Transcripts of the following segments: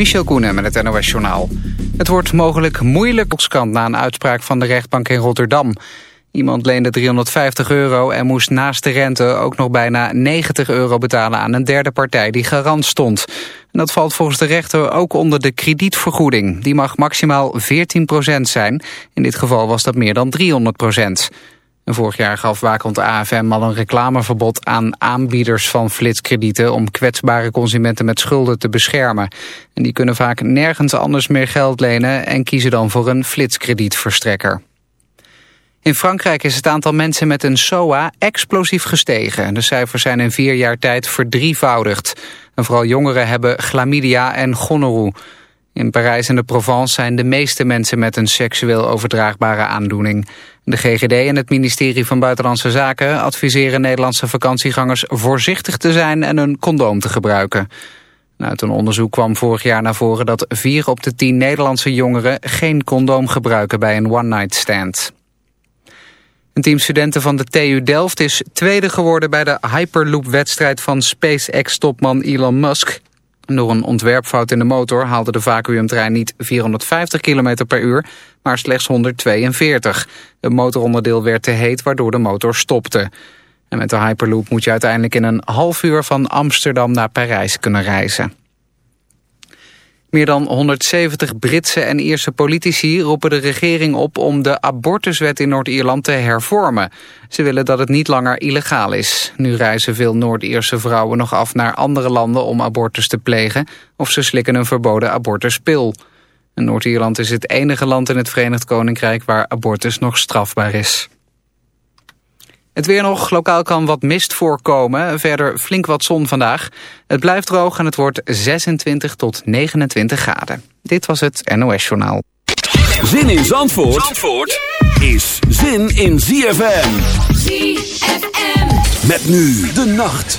Michel Koenen met het NOS-journaal. Het wordt mogelijk moeilijk kant na een uitspraak van de rechtbank in Rotterdam. Iemand leende 350 euro en moest naast de rente ook nog bijna 90 euro betalen aan een derde partij die garant stond. En dat valt volgens de rechter ook onder de kredietvergoeding. Die mag maximaal 14% zijn. In dit geval was dat meer dan 300 vorig jaar gaf Wakond AFM al een reclameverbod aan aanbieders van flitskredieten om kwetsbare consumenten met schulden te beschermen. En die kunnen vaak nergens anders meer geld lenen en kiezen dan voor een flitskredietverstrekker. In Frankrijk is het aantal mensen met een SOA explosief gestegen. De cijfers zijn in vier jaar tijd verdrievoudigd. En vooral jongeren hebben chlamydia en gonorroe. In Parijs en de Provence zijn de meeste mensen met een seksueel overdraagbare aandoening. De GGD en het ministerie van Buitenlandse Zaken adviseren Nederlandse vakantiegangers voorzichtig te zijn en een condoom te gebruiken. Uit een onderzoek kwam vorig jaar naar voren dat 4 op de 10 Nederlandse jongeren geen condoom gebruiken bij een one-night stand. Een team studenten van de TU Delft is tweede geworden bij de Hyperloop-wedstrijd van SpaceX-topman Elon Musk. Door een ontwerpfout in de motor haalde de vacuümtrein niet 450 km per uur, maar slechts 142. Het motoronderdeel werd te heet, waardoor de motor stopte. En met de Hyperloop moet je uiteindelijk in een half uur van Amsterdam naar Parijs kunnen reizen. Meer dan 170 Britse en Ierse politici roepen de regering op om de abortuswet in Noord-Ierland te hervormen. Ze willen dat het niet langer illegaal is. Nu reizen veel Noord-Ierse vrouwen nog af naar andere landen om abortus te plegen of ze slikken een verboden abortuspil. Noord-Ierland is het enige land in het Verenigd Koninkrijk waar abortus nog strafbaar is. Het weer nog, lokaal kan wat mist voorkomen. Verder flink wat zon vandaag. Het blijft droog en het wordt 26 tot 29 graden. Dit was het NOS Journaal. Zin in Zandvoort, Zandvoort is zin in ZFM. ZFM. Met nu de nacht.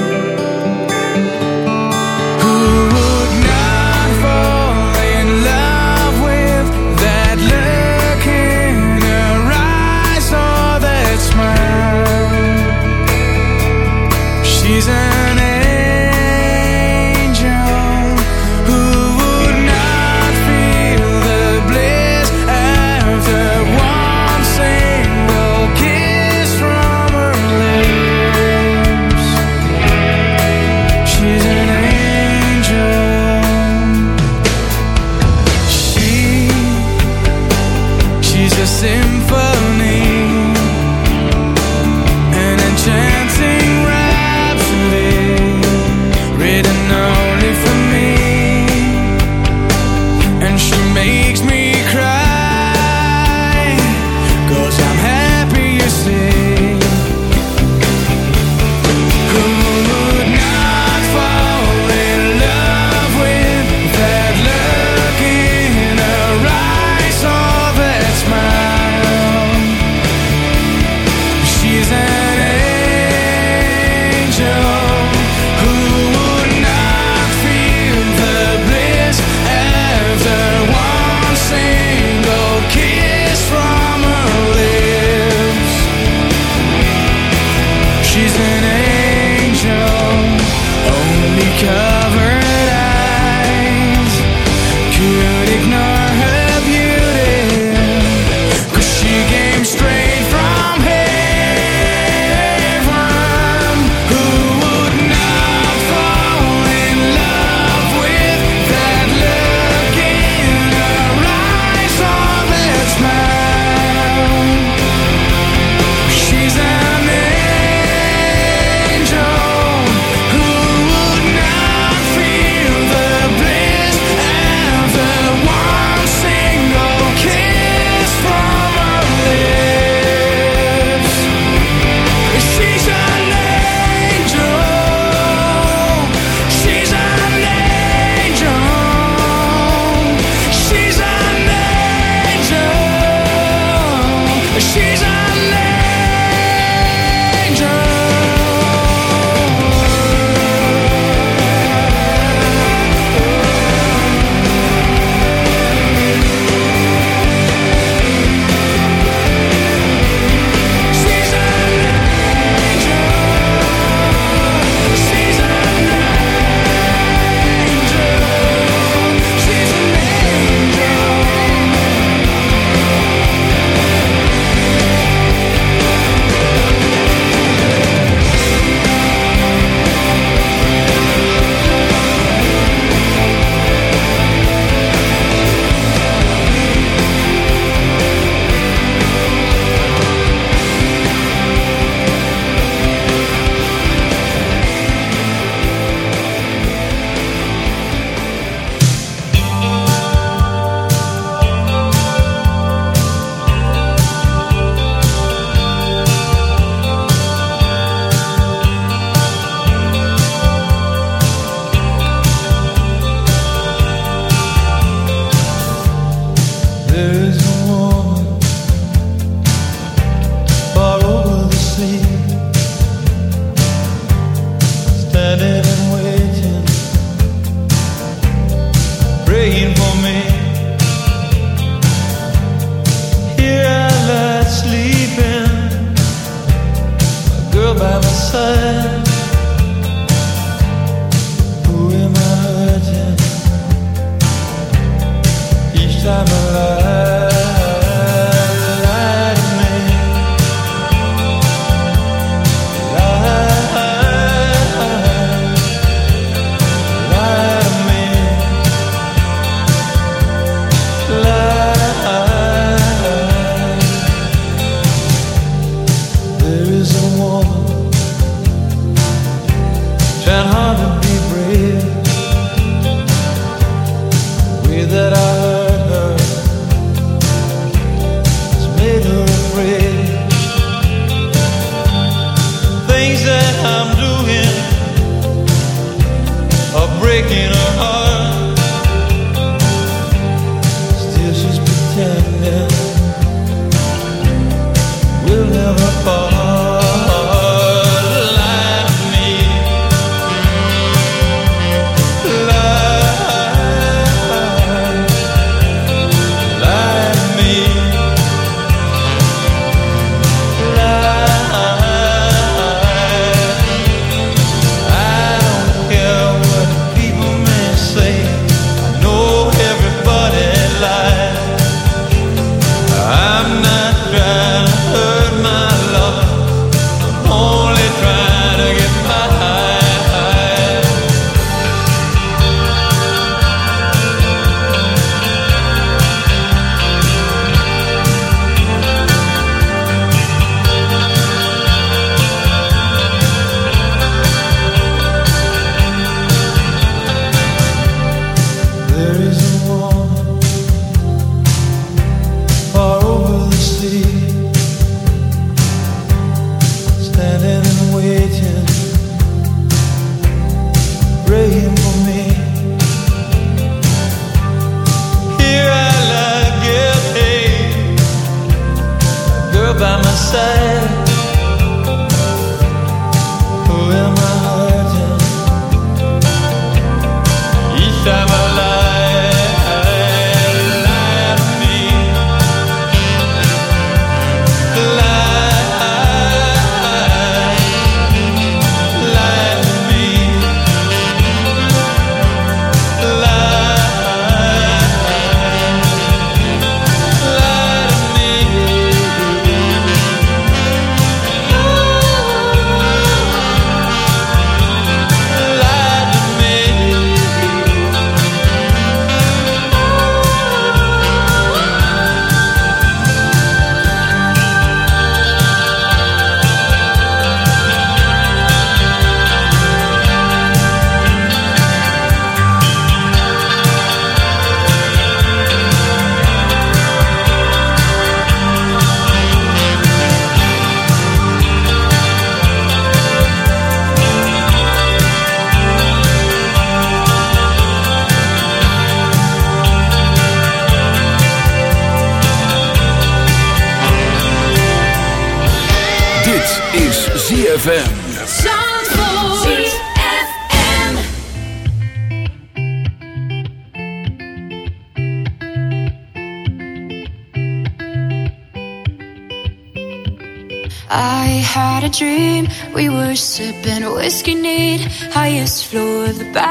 the back.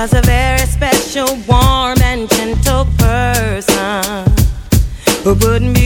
was a very special, warm, and gentle person who wouldn't be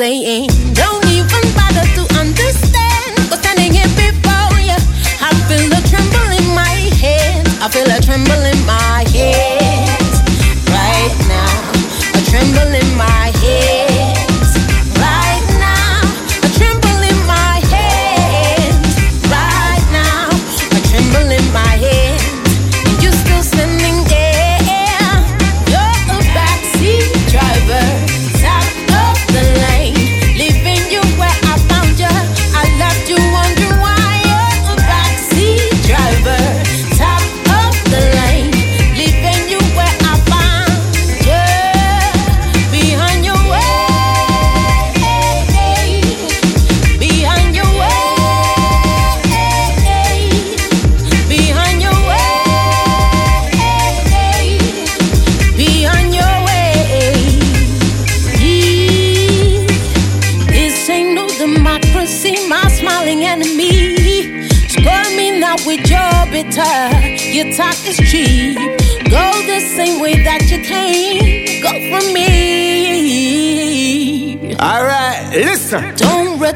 saying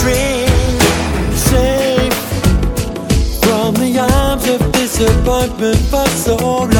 Dream, safe from the arms of disappointment for so long.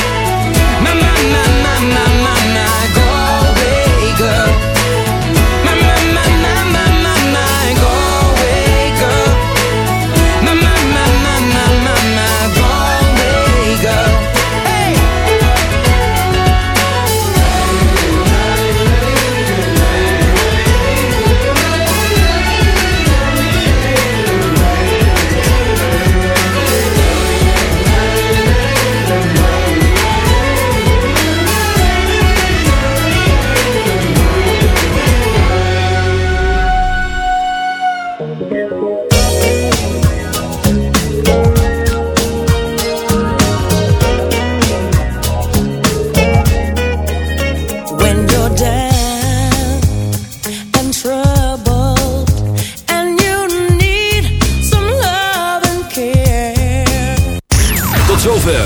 My, my,